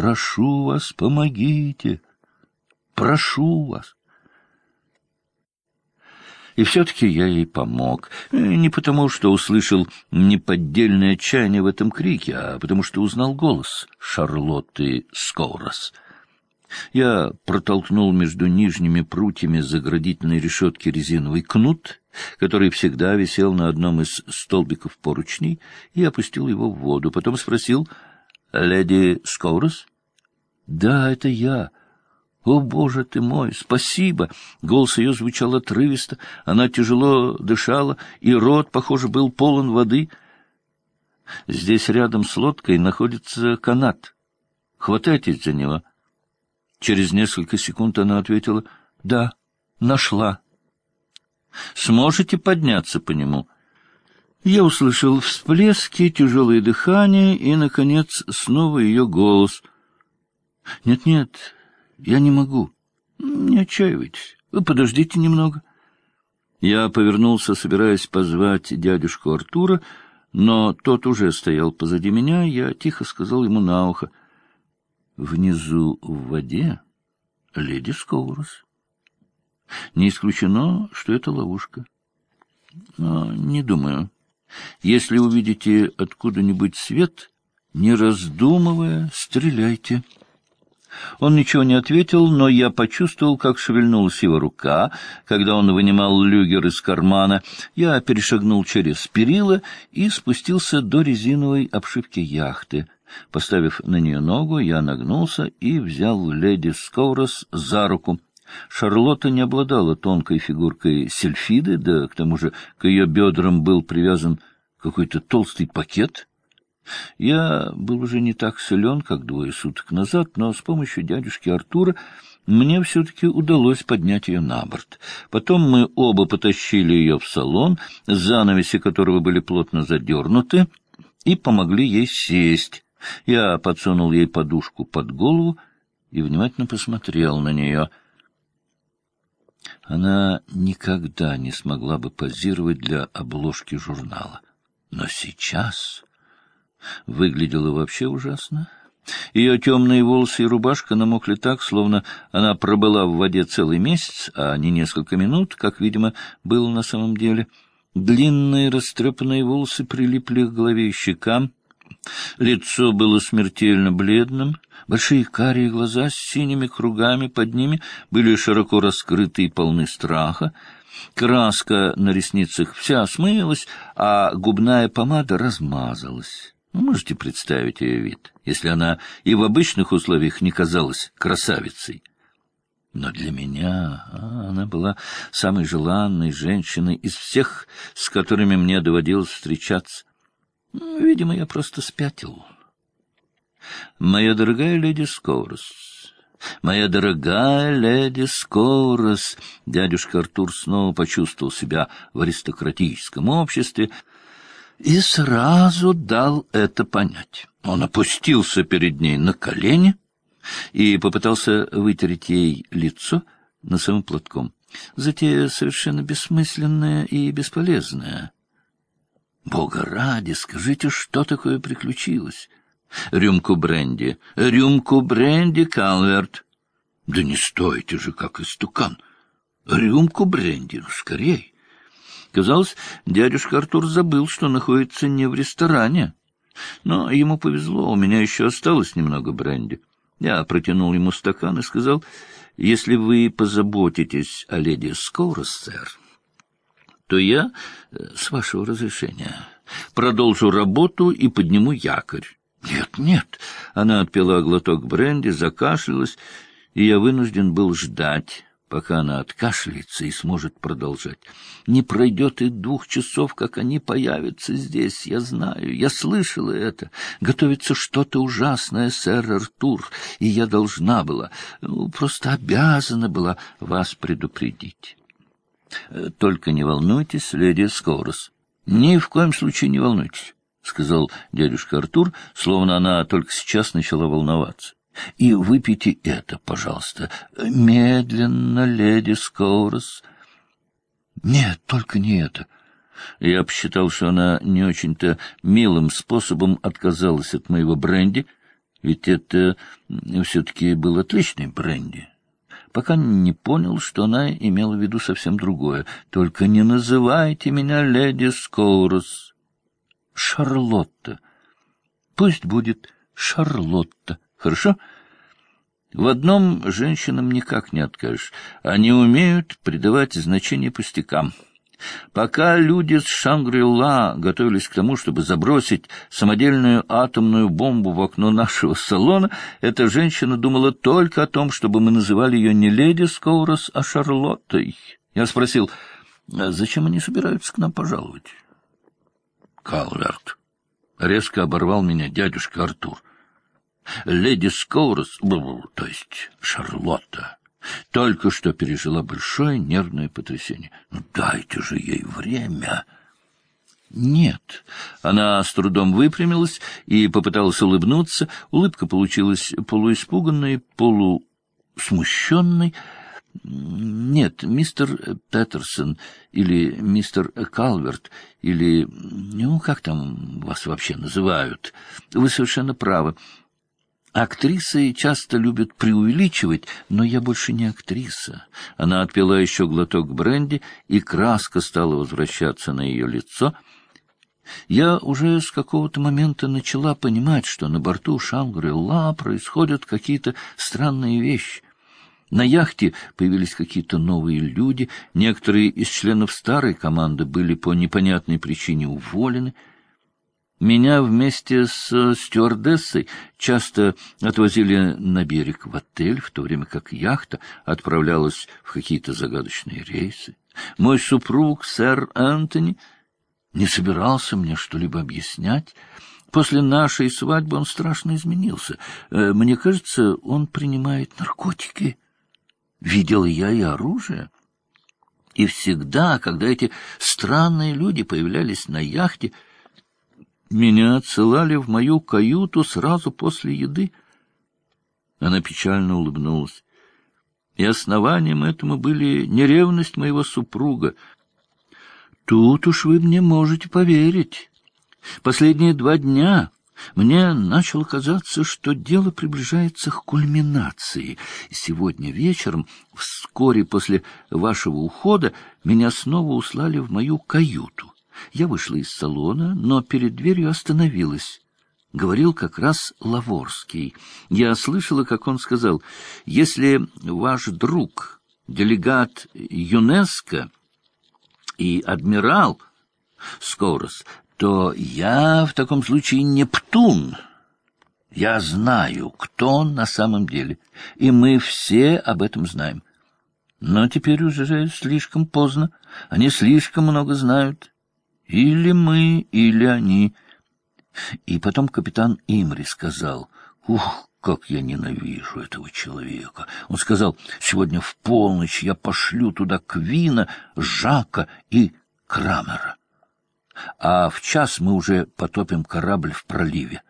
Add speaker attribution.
Speaker 1: прошу вас, помогите! Прошу вас!» И все-таки я ей помог. Не потому, что услышал неподдельное отчаяние в этом крике, а потому что узнал голос Шарлотты Скоурос. Я протолкнул между нижними прутьями заградительной решетки резиновый кнут, который всегда висел на одном из столбиков поручней, и опустил его в воду. Потом спросил, «Леди Скоурос?» «Да, это я». «О, Боже ты мой, спасибо!» Голос ее звучал отрывисто, она тяжело дышала, и рот, похоже, был полон воды. «Здесь рядом с лодкой находится канат. Хватайтесь за него». Через несколько секунд она ответила «Да, нашла». «Сможете подняться по нему?» Я услышал всплески, тяжелое дыхание и, наконец, снова ее голос. «Нет-нет, я не могу. Не отчаивайтесь. Вы подождите немного. Я повернулся, собираясь позвать дядюшку Артура, но тот уже стоял позади меня, я тихо сказал ему на ухо. Внизу в воде леди Скоурос. Не исключено, что это ловушка. Но не думаю. Если увидите откуда-нибудь свет, не раздумывая, стреляйте. Он ничего не ответил, но я почувствовал, как шевельнулась его рука, когда он вынимал люгер из кармана. Я перешагнул через перила и спустился до резиновой обшивки яхты. Поставив на нее ногу, я нагнулся и взял леди Скоурос за руку. Шарлотта не обладала тонкой фигуркой сельфиды, да к тому же к ее бедрам был привязан какой-то толстый пакет — я был уже не так силен, как двое суток назад, но с помощью дядюшки Артура мне все-таки удалось поднять ее на борт. Потом мы оба потащили ее в салон, занавеси которого были плотно задернуты, и помогли ей сесть. Я подсунул ей подушку под голову и внимательно посмотрел на нее. Она никогда не смогла бы позировать для обложки журнала. Но сейчас выглядела вообще ужасно. Ее темные волосы и рубашка намокли так, словно она пробыла в воде целый месяц, а не несколько минут, как, видимо, было на самом деле. Длинные растрепанные волосы прилипли к голове и щекам. Лицо было смертельно бледным, большие карие глаза с синими кругами под ними были широко раскрыты и полны страха. Краска на ресницах вся смылась, а губная помада размазалась. Вы можете представить ее вид, если она и в обычных условиях не казалась красавицей. Но для меня а, она была самой желанной женщиной из всех, с которыми мне доводилось встречаться. Ну, видимо, я просто спятил. Моя дорогая леди Скоурос, моя дорогая леди Скоурос, дядюшка Артур снова почувствовал себя в аристократическом обществе, и сразу дал это понять. Он опустился перед ней на колени и попытался вытереть ей лицо носовым платком. Затея совершенно бессмысленная и бесполезная. Бога ради, скажите, что такое приключилось? Рюмку бренди, рюмку бренди, Калверт. Да не стойте же, как истукан. Рюмку бренди, ну, скорей. Казалось, дядюшка Артур забыл, что находится не в ресторане. Но ему повезло, у меня еще осталось немного бренди. Я протянул ему стакан и сказал, «Если вы позаботитесь о леди Скоурос, сэр, то я, э, с вашего разрешения, продолжу работу и подниму якорь». «Нет, нет!» Она отпила глоток бренди, закашлялась, и я вынужден был ждать, пока она откашляется и сможет продолжать. Не пройдет и двух часов, как они появятся здесь, я знаю, я слышала это. Готовится что-то ужасное, сэр Артур, и я должна была, ну, просто обязана была вас предупредить. Э, только не волнуйтесь, леди Скорос. Ни в коем случае не волнуйтесь, — сказал дядюшка Артур, словно она только сейчас начала волноваться. И выпейте это, пожалуйста. Медленно, леди Скоурос. Нет, только не это. Я посчитал, что она не очень-то милым способом отказалась от моего бренди. Ведь это все-таки был отличный бренди. Пока не понял, что она имела в виду совсем другое. Только не называйте меня леди Скоурос. Шарлотта. Пусть будет Шарлотта. Хорошо? В одном женщинам никак не откажешь. Они умеют придавать значение пустякам. Пока люди с Шангри-Ла готовились к тому, чтобы забросить самодельную атомную бомбу в окно нашего салона, эта женщина думала только о том, чтобы мы называли ее не леди Скоурос, а Шарлоттой. Я спросил, «А зачем они собираются к нам пожаловать? Калверт. Резко оборвал меня дядюшка Артур. Леди Скоурос, то есть Шарлотта, только что пережила большое нервное потрясение. Ну, дайте же ей время. Нет. Она с трудом выпрямилась и попыталась улыбнуться. Улыбка получилась полуиспуганной, полусмущенной. Нет, мистер Петерсон или мистер Калверт или... Ну, как там вас вообще называют? Вы совершенно правы. Актрисы часто любят преувеличивать, но я больше не актриса. Она отпила еще глоток бренди, и краска стала возвращаться на ее лицо. Я уже с какого-то момента начала понимать, что на борту Шангри-Ла происходят какие-то странные вещи. На яхте появились какие-то новые люди, некоторые из членов старой команды были по непонятной причине уволены — меня вместе с стюардессой часто отвозили на берег в отель, в то время как яхта отправлялась в какие-то загадочные рейсы. Мой супруг, сэр Антони, не собирался мне что-либо объяснять. После нашей свадьбы он страшно изменился. Э, мне кажется, он принимает наркотики. Видел я и оружие. И всегда, когда эти странные люди появлялись на яхте, меня отсылали в мою каюту сразу после еды. Она печально улыбнулась. И основанием этому были не ревность моего супруга. Тут уж вы мне можете поверить. Последние два дня мне начало казаться, что дело приближается к кульминации. Сегодня вечером, вскоре после вашего ухода, меня снова услали в мою каюту. Я вышла из салона, но перед дверью остановилась. Говорил как раз Лаворский. Я слышала, как он сказал, «Если ваш друг, делегат ЮНЕСКО и адмирал Скорос, то я в таком случае Нептун». Я знаю, кто он на самом деле, и мы все об этом знаем. Но теперь уже слишком поздно, они слишком много знают. Или мы, или они. И потом капитан Имри сказал, «Ух, как я ненавижу этого человека!» Он сказал, «Сегодня в полночь я пошлю туда Квина, Жака и Крамера, а в час мы уже потопим корабль в проливе».